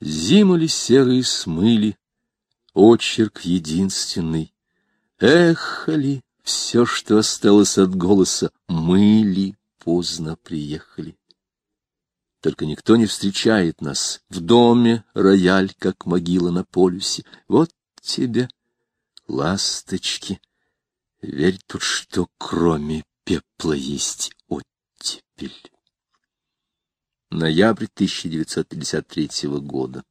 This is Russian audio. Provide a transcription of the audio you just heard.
Зимы серые смыли, очерк единственный. Эхали, все, что осталось от голоса, мы ли поздно приехали. Только никто не встречает нас. В доме рояль, как могила на полюсе. Вот тебе, ласточки. Верь тут, что кроме пепла есть оттепель. Ноябрь 1953 года.